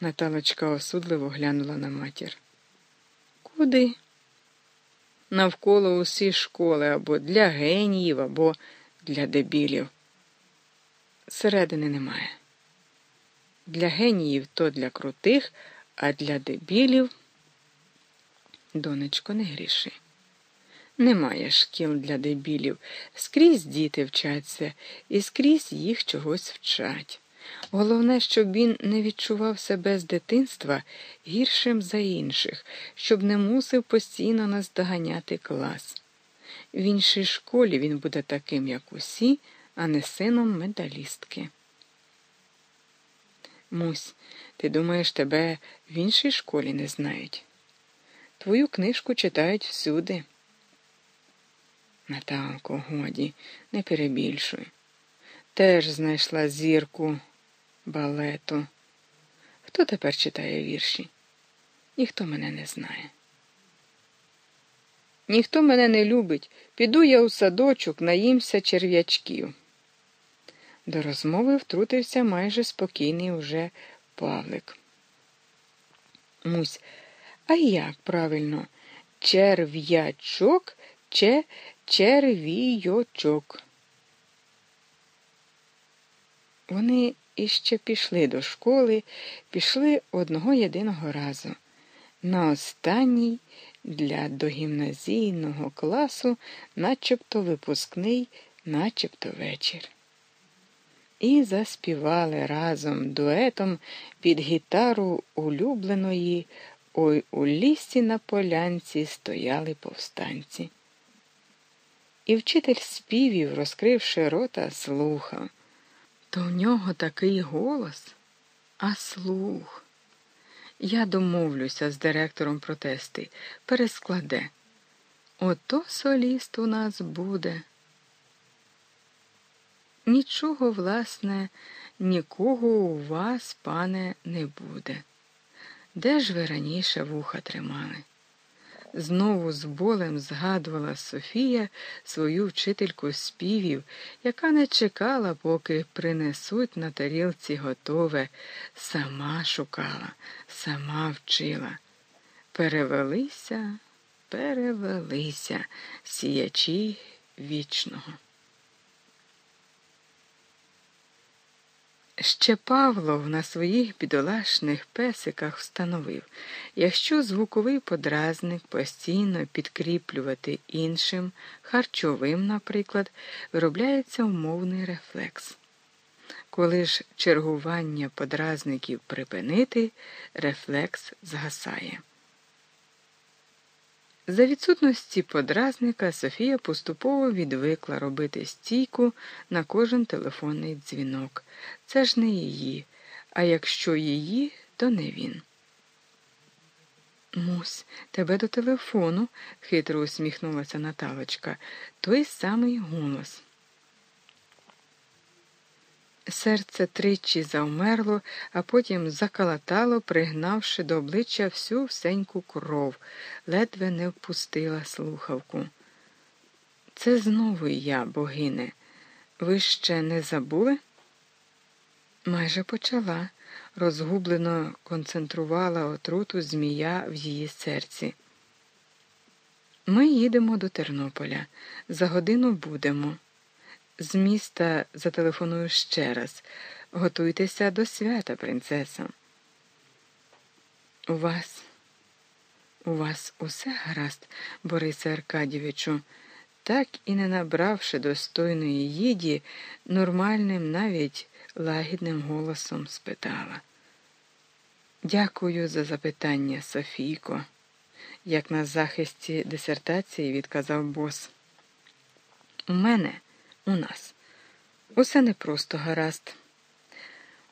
Наталочка осудливо глянула на матір. Куди? Навколо усі школи або для геніїв, або для дебілів. Середини немає. Для геніїв то для крутих, а для дебілів, донечко, не гріши. Немає шкіл для дебілів. Скрізь діти вчаться, і скрізь їх чогось вчать. Головне, щоб він не відчував себе з дитинства гіршим за інших, щоб не мусив постійно наздоганяти клас. В іншій школі він буде таким, як усі, а не сином медалістки. Мусь, ти думаєш, тебе в іншій школі не знають? Твою книжку читають всюди. Наталко, годі, не перебільшуй. Теж знайшла зірку балету. Хто тепер читає вірші? Ніхто мене не знає. Ніхто мене не любить. Піду я у садочок, наїмся черв'ячків. До розмови втрутився майже спокійний уже Павлик. Мусь, а як правильно? Черв'ячок чи червійочок? Вони іще пішли до школи, пішли одного єдиного разу. На останній для догімназійного класу, начебто випускний, начебто вечір. І заспівали разом дуетом під гітару улюбленої Ой у лісі на полянці стояли повстанці. І вчитель співів, розкривши рота, слухав. То в нього такий голос, а слух. Я домовлюся з директором протести, перескладе. Ото соліст у нас буде. Нічого, власне, нікого у вас, пане, не буде. Де ж ви раніше вуха тримали? Знову з болем згадувала Софія свою вчительку співів, яка не чекала, поки принесуть на тарілці готове, сама шукала, сама вчила. Перевелися, перевелися, сіячі вічного. Ще Павлов на своїх бідолашних песиках встановив, якщо звуковий подразник постійно підкріплювати іншим, харчовим, наприклад, виробляється умовний рефлекс. Коли ж чергування подразників припинити, рефлекс згасає. За відсутності подразника Софія поступово відвикла робити стійку на кожен телефонний дзвінок. Це ж не її, а якщо її, то не він. Мусь, тебе до телефону, хитро усміхнулася Наталочка, той самий голос. Серце тричі завмерло, а потім закалатало, пригнавши до обличчя всю всеньку кров, ледве не впустила слухавку. Це знову я, богине. Ви ще не забули? Майже почала, розгублено концентрувала отруту змія в її серці. Ми їдемо до Тернополя. За годину будемо. З міста зателефоную ще раз. Готуйтеся до свята, принцеса. У вас, у вас усе гаразд, Борисе Аркадійовичу, так і не набравши достойної їді, нормальним, навіть лагідним голосом спитала. Дякую за запитання, Софійко, як на захисті дисертації відказав бос. У мене у нас. Усе не просто гаразд.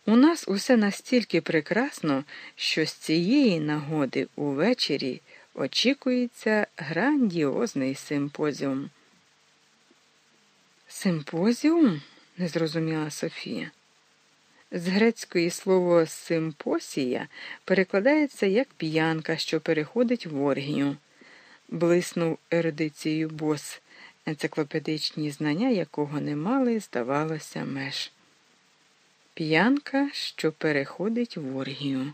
У нас усе настільки прекрасно, що з цієї нагоди увечері очікується грандіозний симпозіум. Симпозіум? не зрозуміла Софія. З грецької слово симпосія перекладається як п'янка, що переходить в оргію, блиснув ерудицією бос енциклопедичні знання якого не мали, здавалося, меж. П'янка, що переходить в оргію.